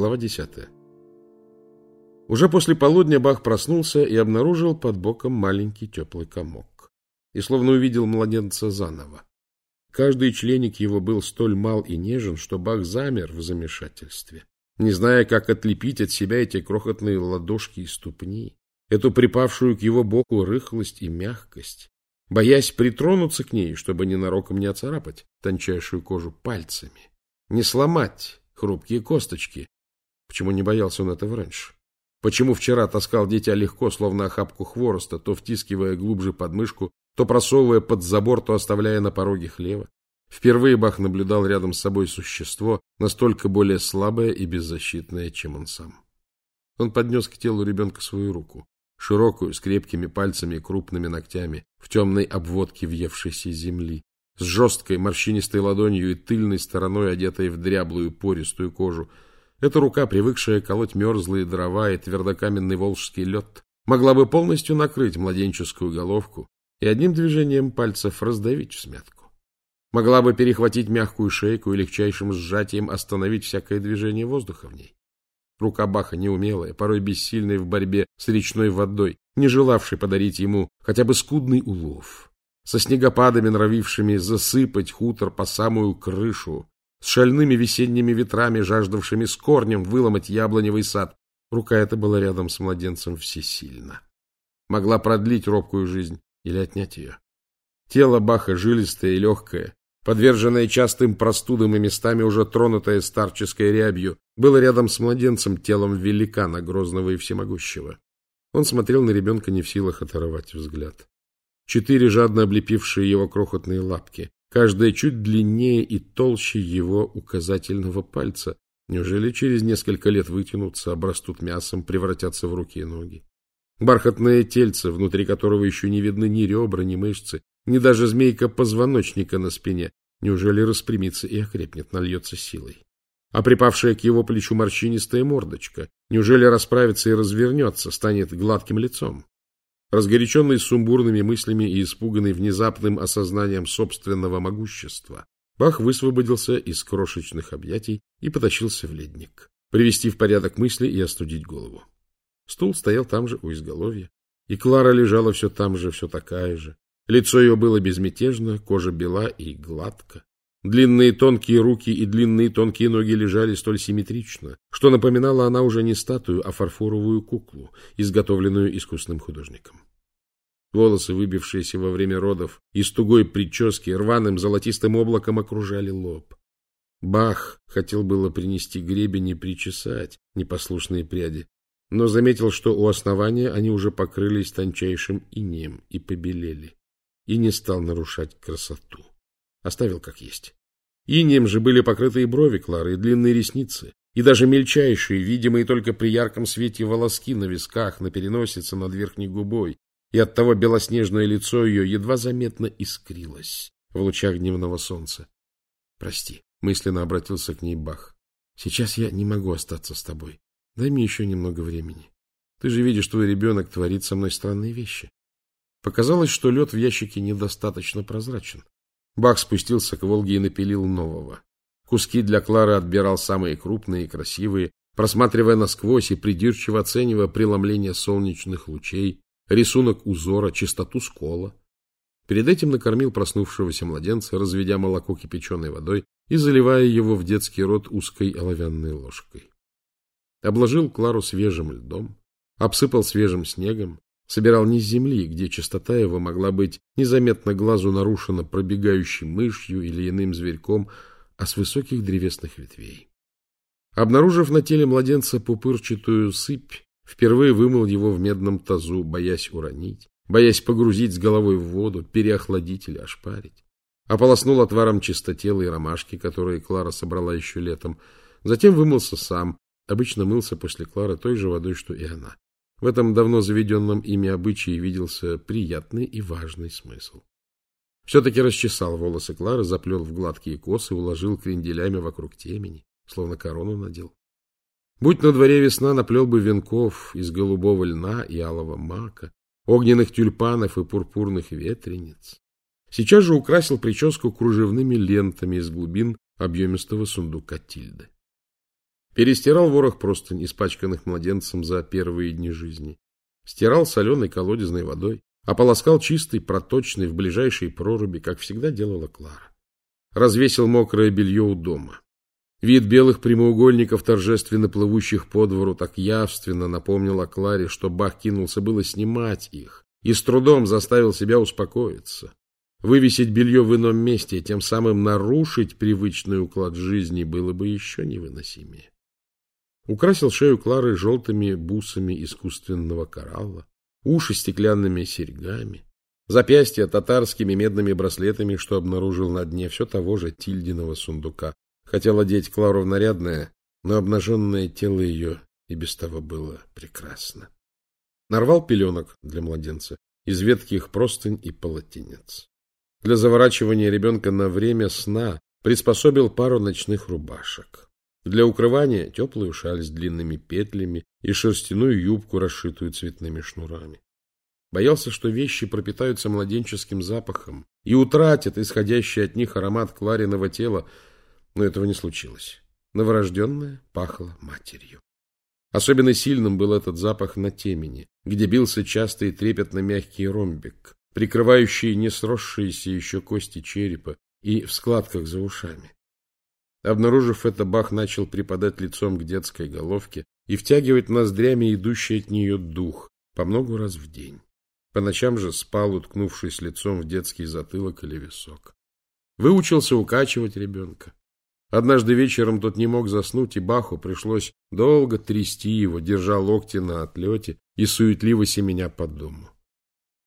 Глава 10. Уже после полудня Бах проснулся и обнаружил под боком маленький теплый комок. И словно увидел младенца заново. Каждый членик его был столь мал и нежен, что Бах замер в замешательстве, не зная, как отлепить от себя эти крохотные ладошки и ступни, эту припавшую к его боку рыхлость и мягкость, боясь притронуться к ней, чтобы ненароком не оцарапать тончайшую кожу пальцами, не сломать хрупкие косточки. Почему не боялся он этого раньше? Почему вчера таскал дитя легко, словно охапку хвороста, то втискивая глубже под мышку, то просовывая под забор, то оставляя на пороге хлева? Впервые Бах наблюдал рядом с собой существо, настолько более слабое и беззащитное, чем он сам. Он поднес к телу ребенка свою руку, широкую, с крепкими пальцами и крупными ногтями, в темной обводке въевшейся земли, с жесткой морщинистой ладонью и тыльной стороной, одетой в дряблую пористую кожу, эта рука, привыкшая колоть мерзлые дрова и твердокаменный волжский лед, могла бы полностью накрыть младенческую головку и одним движением пальцев раздавить в. Могла бы перехватить мягкую шейку и легчайшим сжатием остановить всякое движение воздуха в ней. Рука Баха неумелая, порой бессильная в борьбе с речной водой, не желавшей подарить ему хотя бы скудный улов, со снегопадами, норовившими засыпать хутор по самую крышу, с шальными весенними ветрами, жаждавшими с корнем выломать яблоневый сад. Рука эта была рядом с младенцем всесильна. Могла продлить робкую жизнь или отнять ее. Тело Баха жилистое и легкое, подверженное частым простудам и местами уже тронутое старческой рябью, было рядом с младенцем телом великана, грозного и всемогущего. Он смотрел на ребенка не в силах оторвать взгляд. Четыре жадно облепившие его крохотные лапки, каждая чуть длиннее и толще его указательного пальца. Неужели через несколько лет вытянутся, обрастут мясом, превратятся в руки и ноги? Бархатное тельце, внутри которого еще не видны ни ребра, ни мышцы, ни даже змейка позвоночника на спине, неужели распрямится и окрепнет, нальется силой? А припавшая к его плечу морщинистая мордочка, неужели расправится и развернется, станет гладким лицом? Разгоряченный сумбурными мыслями и испуганный внезапным осознанием собственного могущества, Бах высвободился из крошечных объятий и потащился в ледник, привести в порядок мысли и остудить голову. Стул стоял там же у изголовья, и Клара лежала все там же, все такая же. Лицо ее было безмятежно, кожа бела и гладко. Длинные тонкие руки и длинные тонкие ноги лежали столь симметрично, что напоминала она уже не статую, а фарфоровую куклу, изготовленную искусным художником. Волосы, выбившиеся во время родов, из тугой прически рваным золотистым облаком окружали лоб. Бах хотел было принести гребень и причесать непослушные пряди, но заметил, что у основания они уже покрылись тончайшим инеем и побелели, и не стал нарушать красоту. Оставил как есть. Инеем же были покрыты и брови Клары, и длинные ресницы, и даже мельчайшие, видимые только при ярком свете волоски на висках, на переносице, над верхней губой, и оттого белоснежное лицо ее едва заметно искрилось в лучах дневного солнца. — Прости, — мысленно обратился к ней Бах. — Сейчас я не могу остаться с тобой. Дай мне еще немного времени. Ты же видишь, твой ребенок творит со мной странные вещи. Показалось, что лед в ящике недостаточно прозрачен. Бах спустился к Волге и напилил нового. Куски для Клары отбирал самые крупные и красивые, просматривая насквозь и придирчиво оценивая преломление солнечных лучей, рисунок узора, чистоту скола. Перед этим накормил проснувшегося младенца, разведя молоко кипяченой водой и заливая его в детский рот узкой оловянной ложкой. Обложил Клару свежим льдом, обсыпал свежим снегом, собирал не с земли, где чистота его могла быть незаметно глазу нарушена пробегающей мышью или иным зверьком, а с высоких древесных ветвей. Обнаружив на теле младенца пупырчатую сыпь, Впервые вымыл его в медном тазу, боясь уронить, боясь погрузить с головой в воду, переохладить или ошпарить. Ополоснул отваром чистотела и ромашки, которые Клара собрала еще летом. Затем вымылся сам. Обычно мылся после Клары той же водой, что и она. В этом давно заведенном ими обычае виделся приятный и важный смысл. Все-таки расчесал волосы Клары, заплел в гладкие косы, уложил кренделями вокруг темени, словно корону надел. Будь на дворе весна, наплел бы венков из голубого льна и алого мака, огненных тюльпанов и пурпурных ветрениц. Сейчас же украсил прическу кружевными лентами из глубин объемистого сундука Тильды. Перестирал ворох простынь, испачканных младенцем за первые дни жизни. Стирал соленой колодезной водой, ополоскал чистый, проточный в ближайшей проруби, как всегда делала Клара. Развесил мокрое белье у дома. Вид белых прямоугольников, торжественно плывущих по двору, так явственно напомнил о Кларе, что Бах кинулся было снимать их и с трудом заставил себя успокоиться. Вывесить белье в ином месте и тем самым нарушить привычный уклад жизни было бы еще невыносимее. Украсил шею Клары желтыми бусами искусственного коралла, уши стеклянными серьгами, запястья татарскими медными браслетами, что обнаружил на дне все того же тильдиного сундука. Хотел одеть Клару в нарядное, но обнаженное тело ее и без того было прекрасно. Нарвал пеленок для младенца из ветких простынь и полотенец. Для заворачивания ребенка на время сна приспособил пару ночных рубашек. Для укрывания теплую шаль с длинными петлями и шерстяную юбку, расшитую цветными шнурами. Боялся, что вещи пропитаются младенческим запахом и утратят исходящий от них аромат Клариного тела, но этого не случилось. Новорожденная пахла матерью. Особенно сильным был этот запах на темени, где бился частый и трепетно мягкий ромбик, прикрывающий несросшиеся еще кости черепа и в складках за ушами. Обнаружив это, Бах начал припадать лицом к детской головке и втягивать ноздрями идущий от нее дух по много раз в день. По ночам же спал, уткнувшись лицом в детский затылок или висок. Выучился укачивать ребенка. Однажды вечером тот не мог заснуть, и Баху пришлось долго трясти его, держа локти на отлете и суетливо семеня под дому.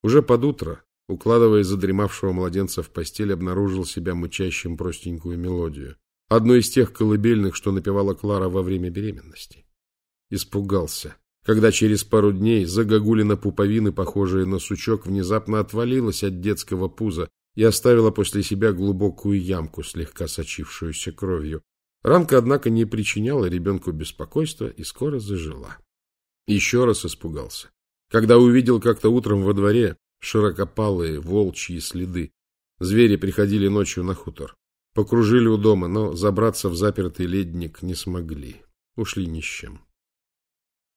Уже под утро, укладывая задремавшего младенца в постель, обнаружил себя мычащим простенькую мелодию. Одну из тех колыбельных, что напевала Клара во время беременности. Испугался, когда через пару дней загогулина пуповины, похожая на сучок, внезапно отвалилась от детского пуза и оставила после себя глубокую ямку, слегка сочившуюся кровью. Ранка, однако, не причиняла ребенку беспокойства и скоро зажила. Еще раз испугался, когда увидел как-то утром во дворе широкопалые волчьи следы. Звери приходили ночью на хутор. Покружили у дома, но забраться в запертый ледник не смогли. Ушли ни с чем.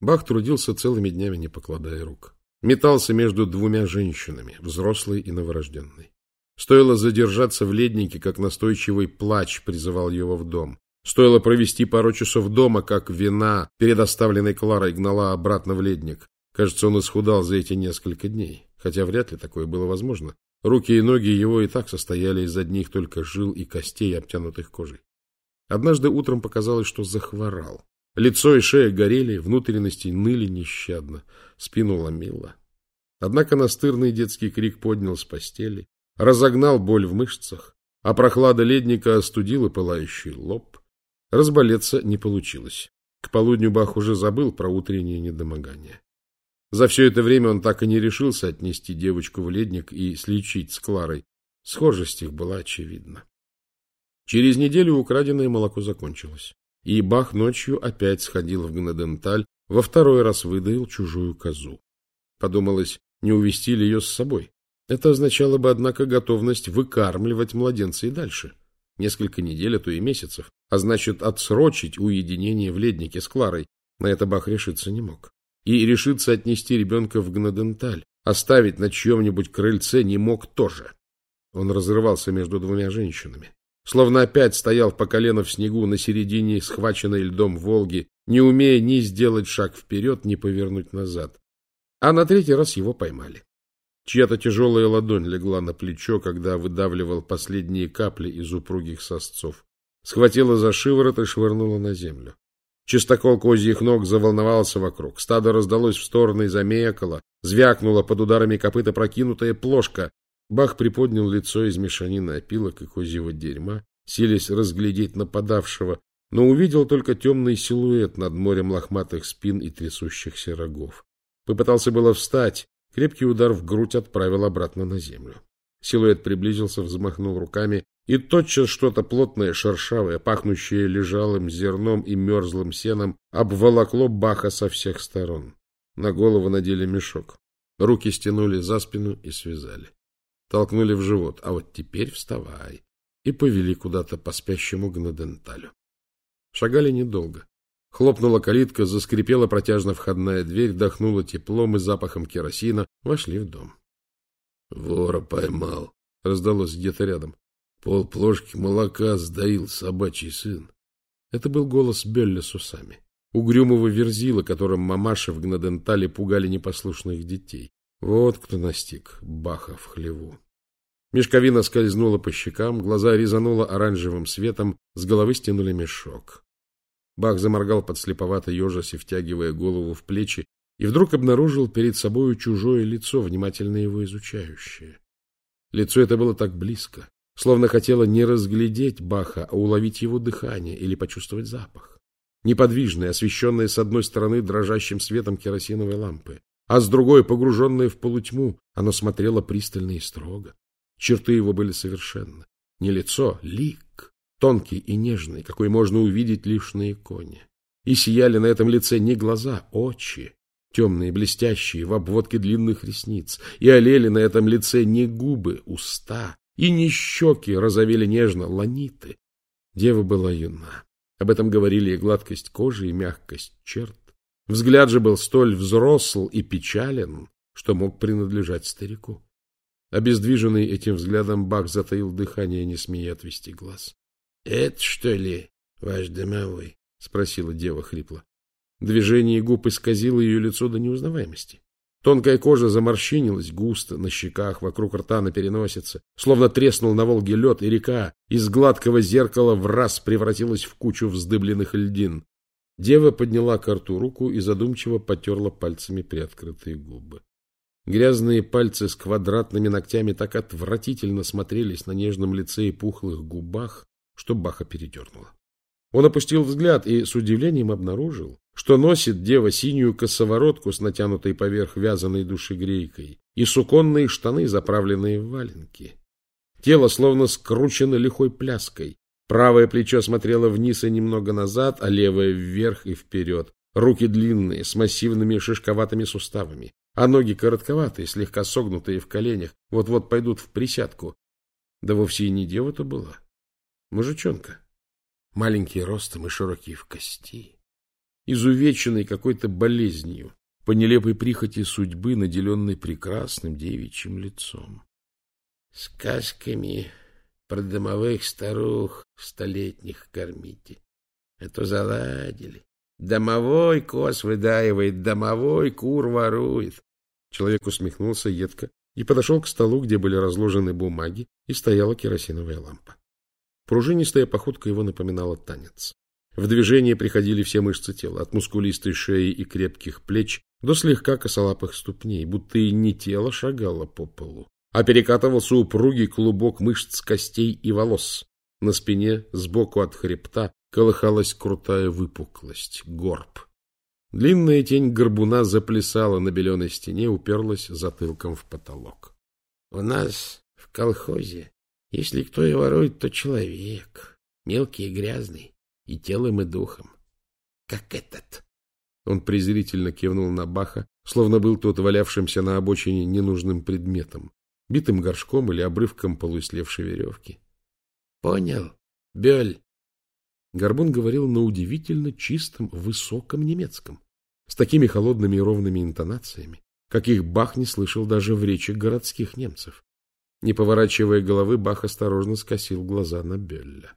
Бах трудился целыми днями, не покладая рук. Метался между двумя женщинами, взрослой и новорожденной. Стоило задержаться в леднике, как настойчивый плач призывал его в дом. Стоило провести пару часов дома, как вина, перед оставленной Кларой, гнала обратно в ледник. Кажется, он исхудал за эти несколько дней, хотя вряд ли такое было возможно. Руки и ноги его и так состояли из одних только жил и костей, обтянутых кожей. Однажды утром показалось, что захворал. Лицо и шея горели, внутренности ныли нещадно, спину ломило. Однако настырный детский крик поднял с постели, разогнал боль в мышцах, а прохлада ледника остудила пылающий лоб. Разболеться не получилось. К полудню Бах уже забыл про утреннее недомогание. За все это время он так и не решился отнести девочку в ледник и слечить с Кларой. Схожесть их была очевидна. Через неделю украденное молоко закончилось, и Бах ночью опять сходил в Гнеденталь, во второй раз выдаил чужую козу. Подумалось, не увести ли ее с собой. Это означало бы, однако, готовность выкармливать младенца и дальше. Несколько недель, а то и месяцев, а значит, отсрочить уединение в леднике с Кларой. На это Бах решиться не мог и решиться отнести ребенка в Гнаденталь, оставить на чьем-нибудь крыльце не мог тоже. Он разрывался между двумя женщинами. Словно опять стоял по колено в снегу на середине схваченной льдом Волги, не умея ни сделать шаг вперед, ни повернуть назад. А на третий раз его поймали. Чья-то тяжелая ладонь легла на плечо, когда выдавливал последние капли из упругих сосцов. Схватила за шиворот и швырнула на землю. Чистокол козьих ног заволновался вокруг. Стадо раздалось в стороны и замекало. Звякнула под ударами копыта прокинутая плошка. Бах приподнял лицо из мешанины опилок и козьего дерьма, силясь разглядеть нападавшего, но увидел только темный силуэт над морем лохматых спин и трясущихся рогов. Попытался было встать, крепкий удар в грудь отправил обратно на землю. Силуэт приблизился, взмахнул руками, и тотчас что-то плотное, шершавое, пахнущее лежалым зерном и мерзлым сеном, обволокло Баха со всех сторон. На голову надели мешок. Руки стянули за спину и связали. Толкнули в живот. А вот теперь вставай. И повели куда-то по спящему гнаденталю. Шагали недолго. Хлопнула калитка, заскрипела протяжно входная дверь, дохнула теплом и запахом керосина. Вошли в дом. — Вора поймал, — раздалось где-то рядом. Пол плошки молока сдаил собачий сын. Это был голос Белли с усами. Угрюмого верзила, которым мамаша в Гнадентале пугали непослушных детей. Вот кто настиг Баха в хлеву. Мешковина скользнула по щекам, глаза резанула оранжевым светом, с головы стянули мешок. Бах заморгал под слеповато ежась втягивая голову в плечи, и вдруг обнаружил перед собою чужое лицо, внимательно его изучающее. Лицо это было так близко, словно хотело не разглядеть Баха, а уловить его дыхание или почувствовать запах. Неподвижное, освещенное с одной стороны дрожащим светом керосиновой лампы, а с другой, погруженное в полутьму, оно смотрело пристально и строго. Черты его были совершенно. Не лицо, лик, тонкий и нежный, какой можно увидеть лишь на иконе. И сияли на этом лице не глаза, очи, темные, блестящие, в обводке длинных ресниц, и олели на этом лице не губы, уста, и не щеки розовели нежно, ланиты. Дева была юна. Об этом говорили и гладкость кожи, и мягкость черт. Взгляд же был столь взросл и печален, что мог принадлежать старику. Обездвиженный этим взглядом, Бак затаил дыхание, не смея отвести глаз. — Это, что ли, ваш домовой? — спросила дева хрипло. Движение губ исказило ее лицо до неузнаваемости. Тонкая кожа заморщинилась густо на щеках, вокруг рта, на переносице, словно треснул на Волге лед, и река из гладкого зеркала в раз превратилась в кучу вздыбленных льдин. Дева подняла к рту руку и задумчиво потерла пальцами приоткрытые губы. Грязные пальцы с квадратными ногтями так отвратительно смотрелись на нежном лице и пухлых губах, что Баха передернула. Он опустил взгляд и с удивлением обнаружил, что носит дева синюю косоворотку с натянутой поверх вязаной душегрейкой и суконные штаны, заправленные в валенки. Тело словно скручено лихой пляской. Правое плечо смотрело вниз и немного назад, а левое вверх и вперед. Руки длинные, с массивными шишковатыми суставами, а ноги коротковатые, слегка согнутые в коленях, вот-вот пойдут в присядку. Да вовсе и не дева-то была. Мужичонка. Маленький ростом и широкий в кости изувеченный какой-то болезнью, по нелепой прихоти судьбы, наделенной прекрасным девичьим лицом. Сказками про домовых старух столетних кормите. Это заладили. Домовой коз выдаивает, домовой кур ворует. Человек усмехнулся едко и подошел к столу, где были разложены бумаги, и стояла керосиновая лампа. Пружинистая походка его напоминала танец. В движение приходили все мышцы тела, от мускулистой шеи и крепких плеч до слегка косолапых ступней, будто и не тело шагало по полу, а перекатывался упругий клубок мышц костей и волос. На спине, сбоку от хребта, колыхалась крутая выпуклость, горб. Длинная тень горбуна заплясала на беленой стене, уперлась затылком в потолок. — У нас в колхозе, если кто и ворует, то человек, мелкий и грязный и телом, и духом. Как этот. Он презрительно кивнул на Баха, словно был тот валявшимся на обочине ненужным предметом, битым горшком или обрывком полуислевшей веревки. — Понял, Бёль. Горбун говорил на удивительно чистом, высоком немецком, с такими холодными и ровными интонациями, каких Бах не слышал даже в речи городских немцев. Не поворачивая головы, Бах осторожно скосил глаза на Бёлля.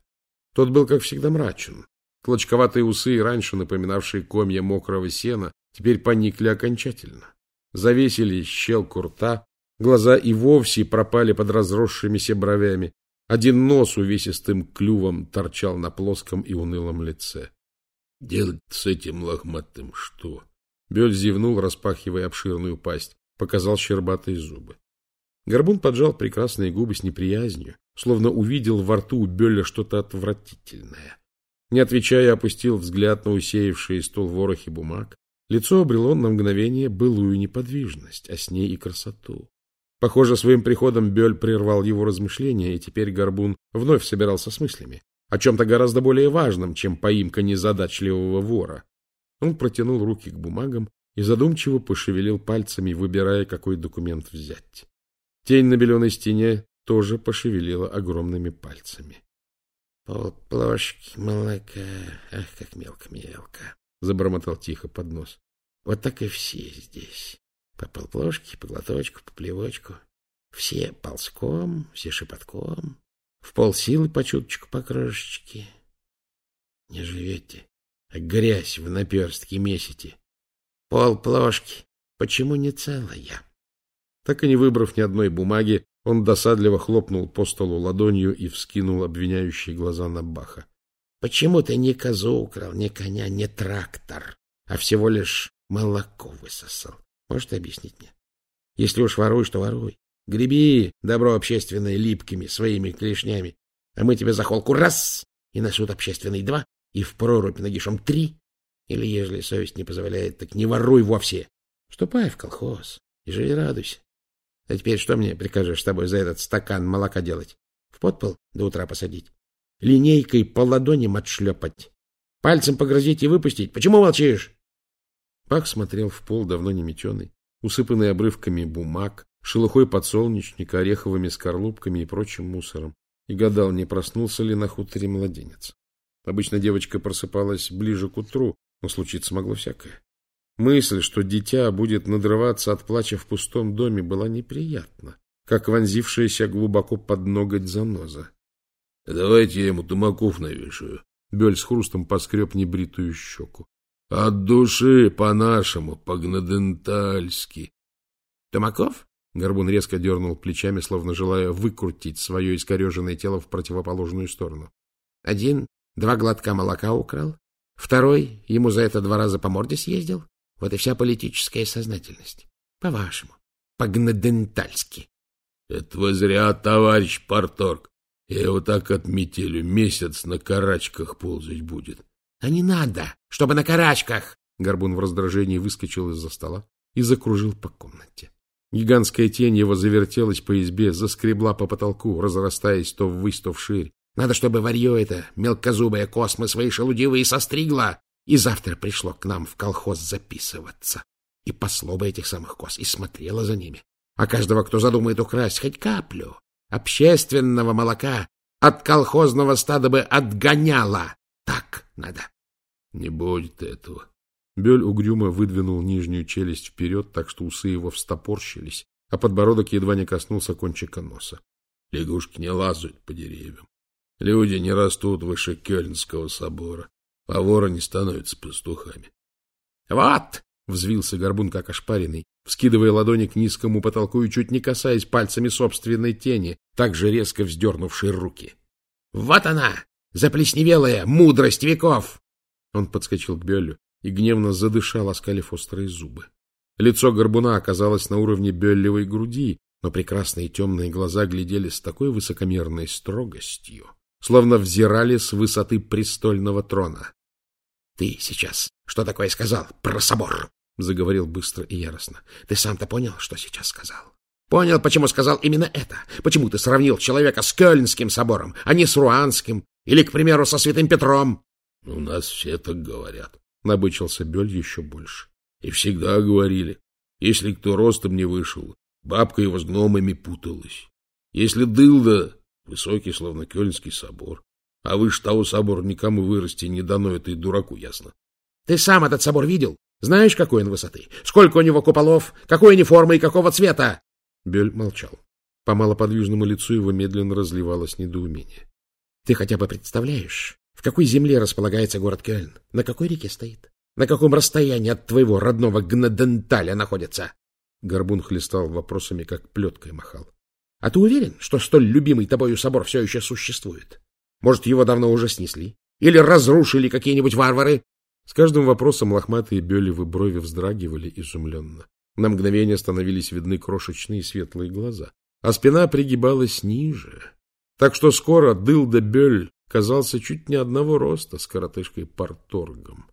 Тот был, как всегда, мрачен. Клочковатые усы, раньше напоминавшие комья мокрого сена, теперь поникли окончательно. Завесили щелку рта, глаза и вовсе пропали под разросшимися бровями. Один нос увесистым клювом торчал на плоском и унылом лице. — Делать с этим лохматым что? Бель зевнул, распахивая обширную пасть, показал щербатые зубы. Горбун поджал прекрасные губы с неприязнью, словно увидел во рту у Бёля что-то отвратительное. Не отвечая, опустил взгляд на усеявший стол ворохи бумаг. Лицо обрело на мгновение былую неподвижность, а с ней и красоту. Похоже, своим приходом Бёль прервал его размышления, и теперь Горбун вновь собирался с мыслями. О чем-то гораздо более важном, чем поимка незадачливого вора. Он протянул руки к бумагам и задумчиво пошевелил пальцами, выбирая, какой документ взять. Тень на беленой стене тоже пошевелила огромными пальцами. Полплошки молока, ах, как мелко-мелко. — забормотал тихо под нос. — Вот так и все здесь. По полплошке, по глоточку, по плевочку. Все ползком, все шепотком. В полсилы по чуточку, по крошечке. Не живете, а грязь в наперстке месите. Пол плошки, почему не целая? Так и не выбрав ни одной бумаги, он досадливо хлопнул по столу ладонью и вскинул обвиняющие глаза на Баха. — Почему ты не козу украл, не коня, не трактор, а всего лишь молоко высосал? Можешь объяснить мне? Если уж воруешь, то воруй. Греби добро общественное липкими своими клешнями, а мы тебе за холку раз, и на суд общественный два, и в прорубь нагишом три. Или, ежели совесть не позволяет, так не воруй вовсе. Ступай в колхоз и живи радуйся. А теперь что мне прикажешь с тобой за этот стакан молока делать? В подпол до утра посадить? Линейкой по ладоням отшлепать? Пальцем погрозить и выпустить? Почему молчишь? Пах смотрел в пол, давно не метеный, усыпанный обрывками бумаг, шелухой подсолнечника, ореховыми скорлупками и прочим мусором, и гадал, не проснулся ли на хуторе младенец. Обычно девочка просыпалась ближе к утру, но случиться могло всякое. Мысль, что дитя будет надрываться от плача в пустом доме, была неприятна, как вонзившаяся глубоко под ноготь заноза. — Давайте я ему тумаков навешаю. Бель с хрустом поскреб небритую щеку. — От души, по-нашему, по-гнадентальски. — Тумаков? Горбун резко дернул плечами, словно желая выкрутить свое искореженное тело в противоположную сторону. — Один, два глотка молока украл, второй ему за это два раза по морде съездил, вот и вся политическая сознательность. По-вашему. По-гнадентальски. — Это вы зря, товарищ Парторг. Я его так отметелю, месяц на карачках ползать будет. — А не надо, чтобы на карачках! Горбун в раздражении выскочил из-за стола и закружил по комнате. Гигантская тень его завертелась по избе, заскребла по потолку, разрастаясь то ввысь, то вширь. Надо, чтобы варье это, мелкозубая космы свои шелудивые состригла, и завтра пришло к нам в колхоз записываться. И пасло бы этих самых коз, и смотрело за ними. А каждого, кто задумает украсть хоть каплю общественного молока, от колхозного стада бы отгоняло. Так надо. Не будет этого. Бёль угрюмо выдвинул нижнюю челюсть вперед, так что усы его встопорщились, а подбородок едва не коснулся кончика носа. Лягушки не лазают по деревьям. Люди не растут выше Кёльнского собора а вороны становятся пастухами. — Вот! — взвился горбун, как ошпаренный, вскидывая ладони к низкому потолку и чуть не касаясь пальцами собственной тени, так же резко вздернувшей руки. — Вот она! Заплесневелая мудрость веков! Он подскочил к Бёллю и гневно задышал, оскалив острые зубы. Лицо горбуна оказалось на уровне Бёллевой груди, но прекрасные темные глаза глядели с такой высокомерной строгостью, словно взирали с высоты престольного трона. Ты сейчас что такое сказал про собор? Заговорил быстро и яростно. Ты сам-то понял, что сейчас сказал? Понял, почему сказал именно это? Почему ты сравнил человека с Кёльнским собором, а не с Руанским? Или, к примеру, со Святым Петром? — У нас все так говорят. Набычился Бёль еще больше. — И всегда говорили. Если кто ростом не вышел, бабка его с гномами путалась. Если дылда, высокий, словно Кёльнский собор. А выше того собора никому вырасти не дано, это и дураку ясно. Ты сам этот собор видел? Знаешь, какой он высоты? Сколько у него куполов? Какой они формы и какого цвета? Бёль молчал. По малоподвижному лицу его медленно разливалось недоумение. Ты хотя бы представляешь, в какой земле располагается город Кёльн? На какой реке стоит? На каком расстоянии от твоего родного Гнаденталя находится? Горбун хлестал вопросами, как плеткой махал. — А ты уверен, что столь любимый тобою собор все еще существует? Может, его давно уже снесли? Или разрушили какие-нибудь варвары? С каждым вопросом лохматые белевы брови вздрагивали изумленно. На мгновение становились видны крошечные светлые глаза, а спина пригибалась ниже. Так что скоро Дылда Бёль казался чуть не одного роста с коротышкой Парторгом.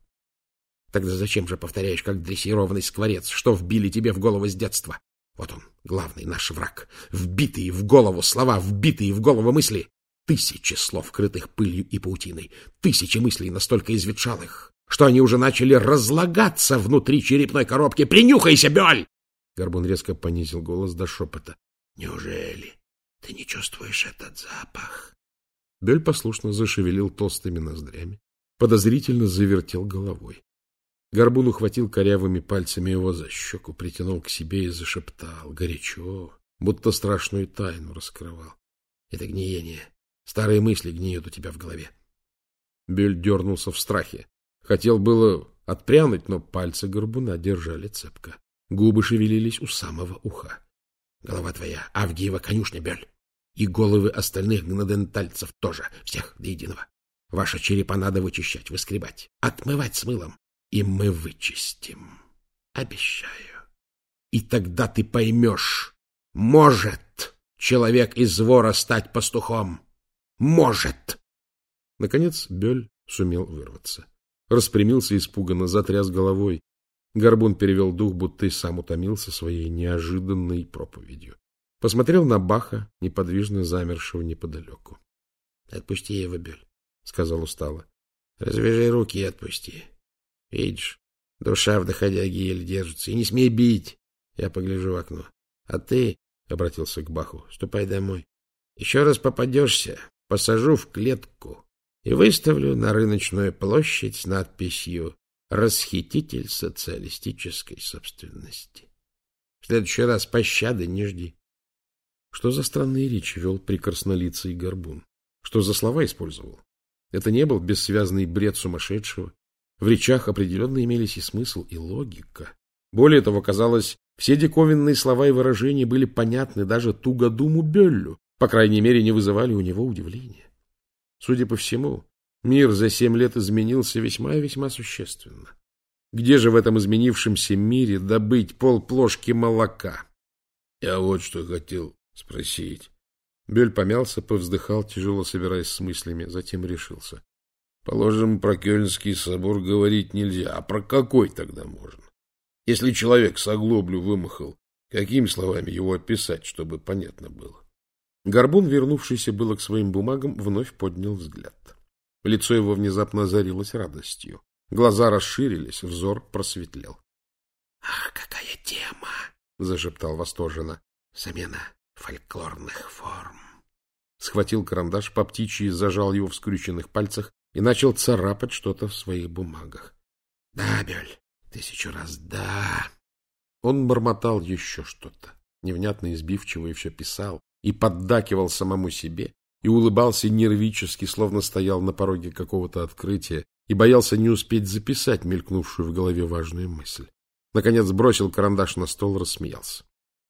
Тогда зачем же повторяешь, как дрессированный скворец, что вбили тебе в голову с детства? Вот он, главный наш враг. Вбитые в голову слова, вбитые в голову мысли. Тысячи слов, крытых пылью и паутиной, тысячи мыслей настолько изветшалых, что они уже начали разлагаться внутри черепной коробки. «Принюхайся, Бёль!» Горбун резко понизил голос до шепота. «Неужели ты не чувствуешь этот запах?» Бёль послушно зашевелил толстыми ноздрями, подозрительно завертел головой. Горбун ухватил корявыми пальцами его за щеку, притянул к себе и зашептал. Горячо, будто страшную тайну раскрывал. Это гниение. Старые мысли гниют у тебя в голове. Бюль дернулся в страхе. Хотел было отпрянуть, но пальцы горбуна держали цепко. Губы шевелились у самого уха. Голова твоя, Авгиева конюшня, Бюль. И головы остальных гнадентальцев тоже, всех до единого. Ваши черепа надо вычищать, выскребать, отмывать с мылом. И мы вычистим. Обещаю. И тогда ты поймешь, может человек из вора стать пастухом. Может. Наконец Бёль сумел вырваться. Распрямился испуганно, затряс головой. Горбун перевел дух, будто и сам утомился своей неожиданной проповедью. Посмотрел на Баха, неподвижно замершего неподалеку. — Отпусти его, Бёль, — сказал устало. — Развяжи руки и отпусти. Видишь, душа в доходяге еле держится. И не смей бить. Я погляжу в окно. А ты, — обратился к Баху, — ступай домой. Еще раз попадешься, посажу в клетку и выставлю на рыночную площадь с надписью «Расхититель социалистической собственности». В следующий раз пощады не жди. Что за странные речи вел прекраснолицый горбун? Что за слова использовал? Это не был бессвязный бред сумасшедшего, в речах определенно имелись и смысл, и логика. Более того, казалось, все диковинные слова и выражения были понятны даже тугодуму Беллю, по крайней мере, не вызывали у него удивления. Судя по всему, мир за семь лет изменился весьма и весьма существенно. Где же в этом изменившемся мире добыть полплошки молока? Я вот что хотел спросить. Бель помялся, повздыхал, тяжело собираясь с мыслями, затем решился. Положим, про Кёльнский собор говорить нельзя. А про какой тогда можно? Если человек с оглоблю вымахал, какими словами его описать, чтобы понятно было? Горбун, вернувшийся было к своим бумагам, вновь поднял взгляд. Лицо его внезапно озарилось радостью. Глаза расширились, взор просветлел. — Ах, какая тема! — зашептал восторженно. — Замена фольклорных форм. Схватил карандаш по птичьи, зажал его в скрюченных пальцах и начал царапать что-то в своих бумагах. — Да, Бёль, тысячу раз да. Он бормотал еще что-то, невнятно избивчиво и все писал, и поддакивал самому себе, и улыбался нервически, словно стоял на пороге какого-то открытия, и боялся не успеть записать мелькнувшую в голове важную мысль. Наконец бросил карандаш на стол, рассмеялся.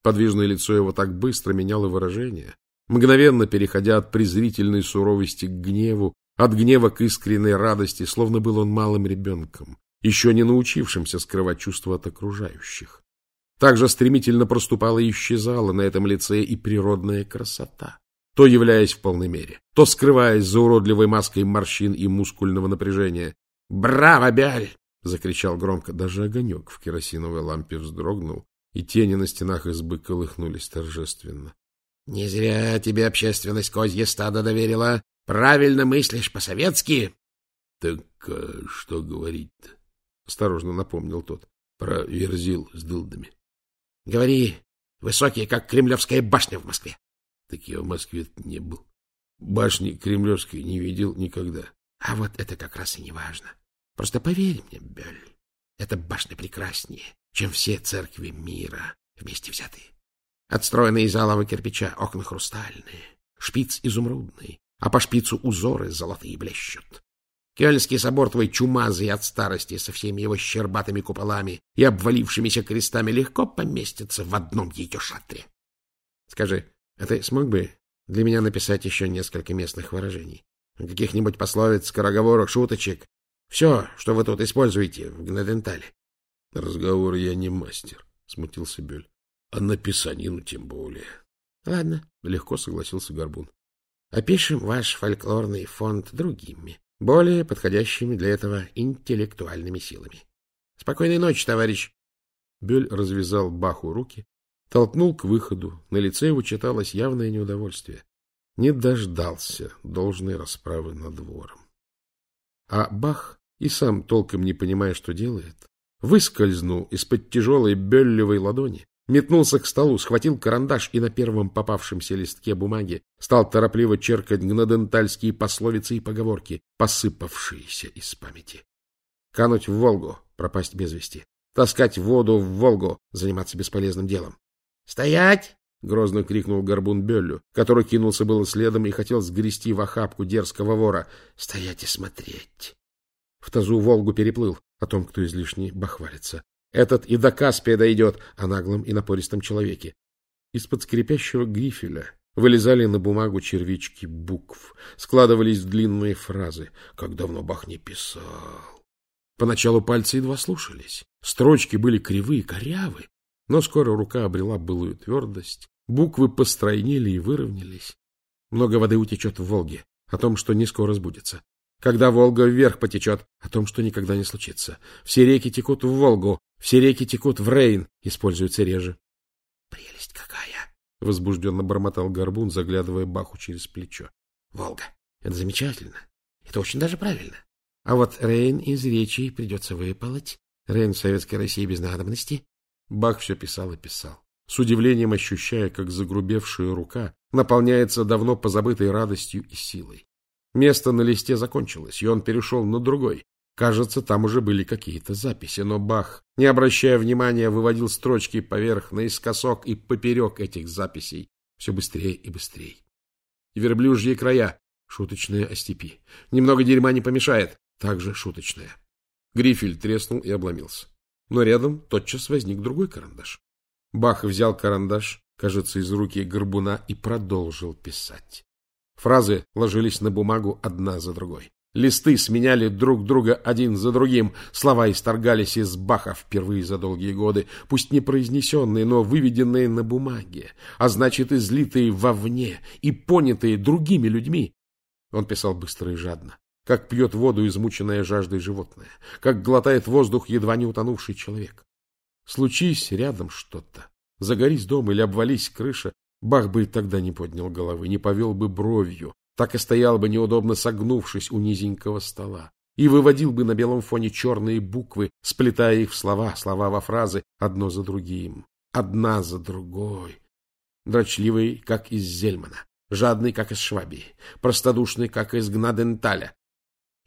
Подвижное лицо его так быстро меняло выражение, мгновенно переходя от презрительной суровости к гневу, от гнева к искренней радости, словно был он малым ребенком, еще не научившимся скрывать чувства от окружающих. Также стремительно проступала и исчезала на этом лице и природная красота, то являясь в полной мере, то скрываясь за уродливой маской морщин и мускульного напряжения. «Браво, Бяль!» — закричал громко. Даже огонек в керосиновой лампе вздрогнул, и тени на стенах избы колыхнулись торжественно. — Не зря тебе общественность козье стадо доверила. Правильно мыслишь по-советски? — Так а что говорить-то? — осторожно напомнил тот. — Про верзил с дылдами. — Говори, высокие, как кремлевская башня в Москве. — Так я в Москве не был. Башни кремлевской не видел никогда. — А вот это как раз и не важно. Просто поверь мне, Бель, эта башня прекраснее, чем все церкви мира вместе взятые. Отстроенные из алого кирпича, окна хрустальные, шпиц изумрудный, а по шпицу узоры золотые блещут. Кёльнский собор твой чумазый от старости со всеми его щербатыми куполами и обвалившимися крестами легко поместится в одном ее шатре. Скажи, а ты смог бы для меня написать еще несколько местных выражений? Каких-нибудь пословиц, скороговорок, шуточек? Все, что вы тут используете в Гнадентале. — Разговор я не мастер, — смутился Бюль. — А написанину тем более. — Ладно, — легко согласился Горбун. Опишем ваш фольклорный фонд другими, более подходящими для этого интеллектуальными силами. Спокойной ночи, товарищ. Бюль развязал Баху руки, толкнул к выходу. На лице его читалось явное неудовольствие. Не дождался должной расправы над двором. А Бах, и сам толком не понимая, что делает, выскользнул из-под тяжелой беллевой ладони, Метнулся к столу, схватил карандаш и на первом попавшемся листке бумаги стал торопливо черкать гнадентальские пословицы и поговорки, посыпавшиеся из памяти. Кануть в Волгу, пропасть без вести. Таскать воду в Волгу, заниматься бесполезным делом. «Стоять!» — грозно крикнул Горбун Беллю, который кинулся было следом и хотел сгрести в охапку дерзкого вора. «Стоять и смотреть!» В тазу Волгу переплыл, о том, кто излишне бахвалится. Этот и до Каспия дойдет, о наглом и напористом человеке. Из-под скрипящего грифеля вылезали на бумагу червячки букв, складывались длинные фразы. Как давно Бах не писал! Поначалу пальцы едва слушались. Строчки были кривые, корявы, но скоро рука обрела былую твердость, буквы постройнели и выровнялись. Много воды утечет в Волге, о том, что не скоро сбудется. Когда Волга вверх потечет, о том, что никогда не случится. Все реки текут в Волгу, все реки текут в Рейн, используются реже. — Прелесть какая! — возбужденно бормотал Горбун, заглядывая Баху через плечо. — Волга, это замечательно. Это очень даже правильно. А вот Рейн из речи придется выполоть. Рейн в Советской России без надобности. Бах все писал и писал, с удивлением ощущая, как загрубевшая рука наполняется давно позабытой радостью и силой. Место на листе закончилось, и он перешел на другой. Кажется, там уже были какие-то записи, но Бах, не обращая внимания, выводил строчки поверх, наискосок и поперек этих записей, все быстрее и быстрее. Верблюжьи края, шуточная о степи. Немного дерьма не помешает, также шуточная. Грифель треснул и обломился но рядом тотчас возник другой карандаш. Бах взял карандаш, кажется, из руки горбуна, и продолжил писать. Фразы ложились на бумагу одна за другой. Листы сменяли друг друга один за другим. Слова исторгались из Баха впервые за долгие годы, пусть не произнесенные, но выведенные на бумаге, а значит, излитые вовне и понятые другими людьми. Он писал быстро и жадно как пьет воду измученное жаждой животное, как глотает воздух едва не утонувший человек. Случись рядом что-то, загорись дом или обвались крыша, Бах бы тогда не поднял головы, не повел бы бровью, так и стоял бы неудобно согнувшись у низенького стола, и выводил бы на белом фоне черные буквы, сплетая их в слова, слова во фразы, одно за другим, одна за другой. Дрочливый, как из Зельмана, жадный, как из Швабии, простодушный, как из Гнаденталя,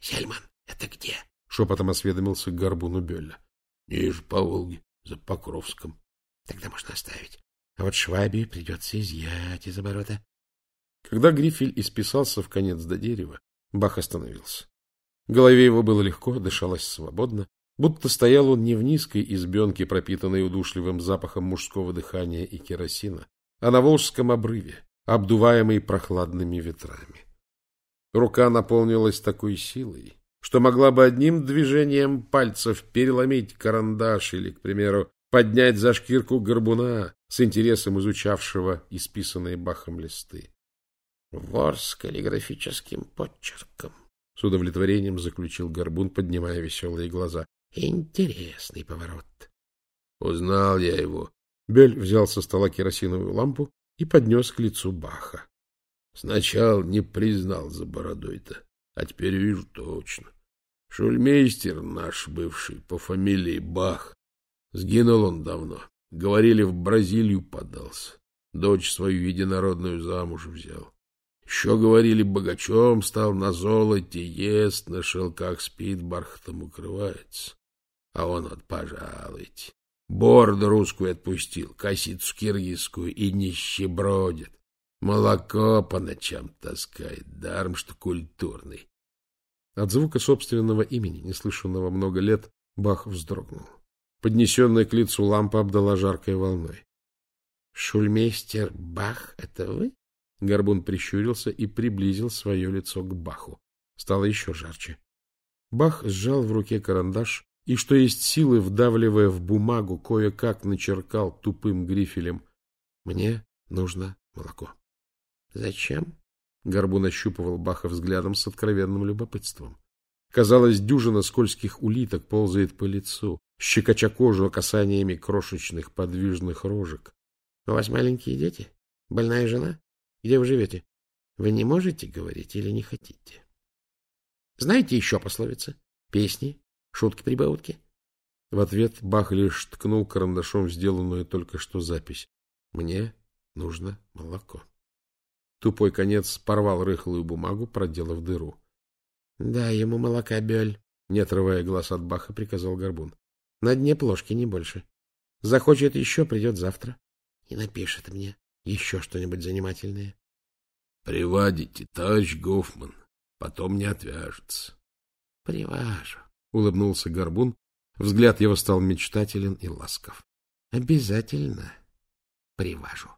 — Сельман, это где? — шепотом осведомился Горбуну Бёлля. — Ниже по Волге, за Покровском. — Тогда можно оставить. А вот Швабию придется изъять из оборота. Когда Грифель исписался в конец до дерева, Бах остановился. В голове его было легко, дышалось свободно, будто стоял он не в низкой избенке, пропитанной удушливым запахом мужского дыхания и керосина, а на Волжском обрыве, обдуваемой прохладными ветрами. Рука наполнилась такой силой, что могла бы одним движением пальцев переломить карандаш или, к примеру, поднять за шкирку горбуна, с интересом изучавшего исписанные Бахом листы. Вор с каллиграфическим подчерком, с удовлетворением заключил горбун, поднимая веселые глаза. Интересный поворот. Узнал я его. Бель взял со стола керосиновую лампу и поднес к лицу Баха. Сначала не признал за бородой-то, а теперь вижу точно. Шульмейстер наш бывший по фамилии Бах. Сгинул он давно. Говорили, в Бразилию подался. Дочь свою единородную замуж взял. Еще говорили, богачом стал, на золоте ест, на шелках спит, бархатом укрывается. А он вот, пожалуйте, бороду русскую отпустил, косицу киргизскую и нищебродит. Молоко по ночам таскает, даром что культурный. От звука собственного имени, не слышанного много лет, Бах вздрогнул. Поднесенная к лицу лампа обдала жаркой волной. — Шульмейстер Бах, это вы? Горбун прищурился и приблизил свое лицо к Баху. Стало еще жарче. Бах сжал в руке карандаш и, что есть силы, вдавливая в бумагу, кое-как начеркал тупым грифелем. — Мне нужно молоко. Зачем? Горбун ощупывал Баха взглядом с откровенным любопытством. Казалось, дюжина скользких улиток ползает по лицу, щекоча кожу касаниями крошечных подвижных рожек. — У вас маленькие дети? Больная жена? Где вы живете? Вы не можете говорить или не хотите? Знаете еще пословицы? Песни? Шутки-прибаутки? В ответ Бах лишь ткнул карандашом сделанную только что запись. Мне нужно молоко. Тупой конец порвал рыхлую бумагу, проделав дыру. — Да, ему молока, Бёль. Не отрывая глаз от Баха, приказал Горбун. — На дне плошки, не больше. Захочет еще, придет завтра и напишет мне еще что-нибудь занимательное. — Привадите, товарищ Гофман, потом не отвяжется. — Приважу, — улыбнулся Горбун. Взгляд его стал мечтателен и ласков. — Обязательно приважу.